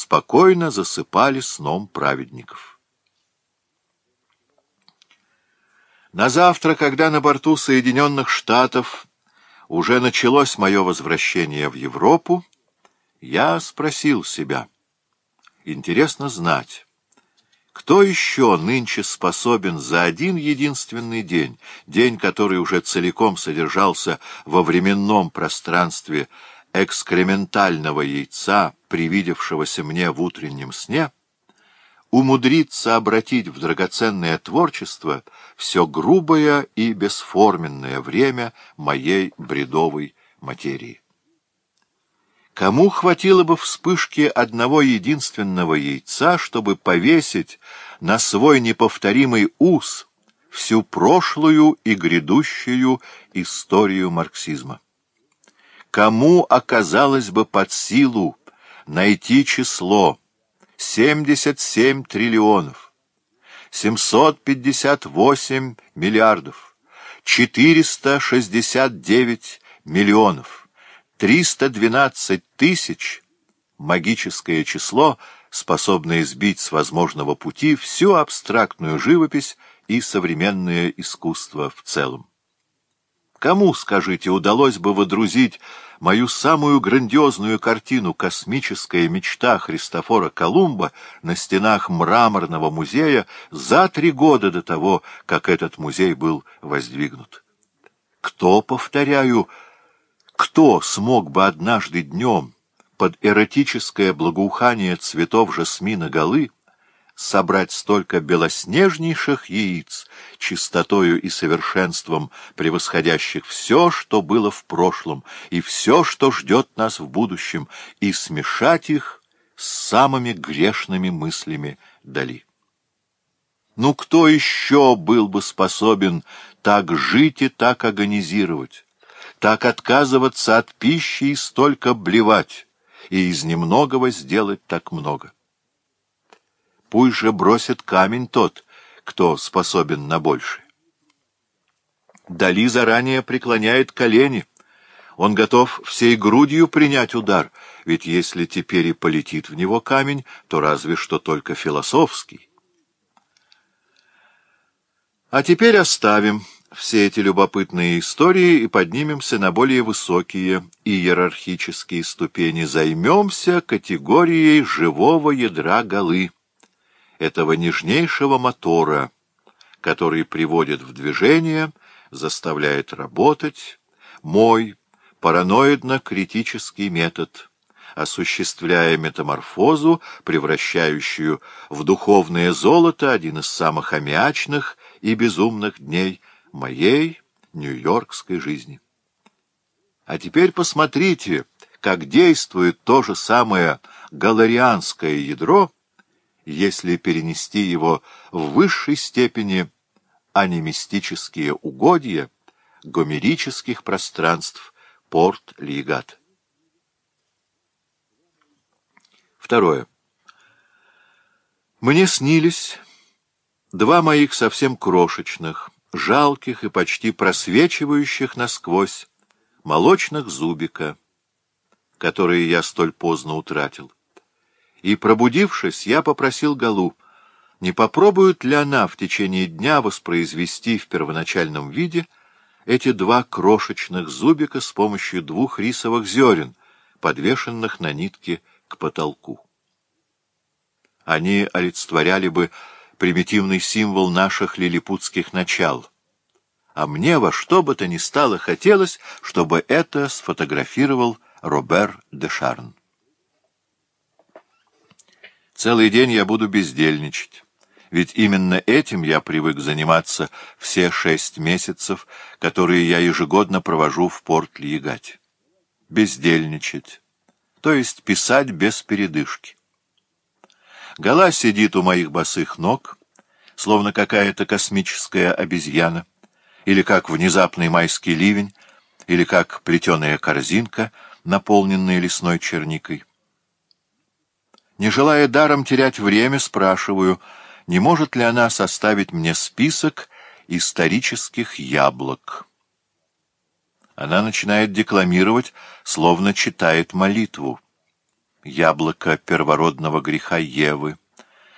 спокойно засыпали сном праведников. На завтра, когда на борту Соединенных Штатов уже началось мое возвращение в Европу, я спросил себя. Интересно знать, кто еще нынче способен за один единственный день, день, который уже целиком содержался во временном пространстве, экскрементального яйца, привидевшегося мне в утреннем сне, умудрится обратить в драгоценное творчество все грубое и бесформенное время моей бредовой материи. Кому хватило бы вспышки одного единственного яйца, чтобы повесить на свой неповторимый ус всю прошлую и грядущую историю марксизма? кому оказалось бы под силу найти число 77 триллионов, 758 миллиардов, 469 миллионов, 312 тысяч, магическое число, способное сбить с возможного пути всю абстрактную живопись и современное искусство в целом. Кому, скажите, удалось бы водрузить мою самую грандиозную картину «Космическая мечта Христофора Колумба» на стенах мраморного музея за три года до того, как этот музей был воздвигнут? Кто, повторяю, кто смог бы однажды днем под эротическое благоухание цветов жасмина Галы собрать столько белоснежнейших яиц, чистотою и совершенством превосходящих все, что было в прошлом, и все, что ждет нас в будущем, и смешать их с самыми грешными мыслями Дали. Ну кто еще был бы способен так жить и так агонизировать, так отказываться от пищи и столько блевать, и из немногого сделать так много? Пусть же бросит камень тот, кто способен на большее. Дали заранее преклоняет колени. Он готов всей грудью принять удар, ведь если теперь и полетит в него камень, то разве что только философский. А теперь оставим все эти любопытные истории и поднимемся на более высокие иерархические ступени. Займемся категорией живого ядра голы этого нежнейшего мотора, который приводит в движение, заставляет работать, мой параноидно-критический метод — осуществляя метаморфозу, превращающую в духовное золото один из самых аммиачных и безумных дней моей нью-йоркской жизни. А теперь посмотрите, как действует то же самое галарианское ядро, если перенести его в высшей степени анимистические угодья гомерических пространств Порт-Лигат. Второе. Мне снились два моих совсем крошечных, жалких и почти просвечивающих насквозь молочных зубика, которые я столь поздно утратил и, пробудившись, я попросил Галу, не попробует ли она в течение дня воспроизвести в первоначальном виде эти два крошечных зубика с помощью двух рисовых зерен, подвешенных на нитке к потолку. Они олицетворяли бы примитивный символ наших лилипутских начал. А мне во что бы то ни стало хотелось, чтобы это сфотографировал Робер де Шарн. Целый день я буду бездельничать. Ведь именно этим я привык заниматься все шесть месяцев, которые я ежегодно провожу в порт Льягать. Бездельничать. То есть писать без передышки. Гала сидит у моих босых ног, словно какая-то космическая обезьяна, или как внезапный майский ливень, или как плетеная корзинка, наполненная лесной черникой. Не желая даром терять время, спрашиваю, не может ли она составить мне список исторических яблок. Она начинает декламировать, словно читает молитву. Яблоко первородного греха Евы,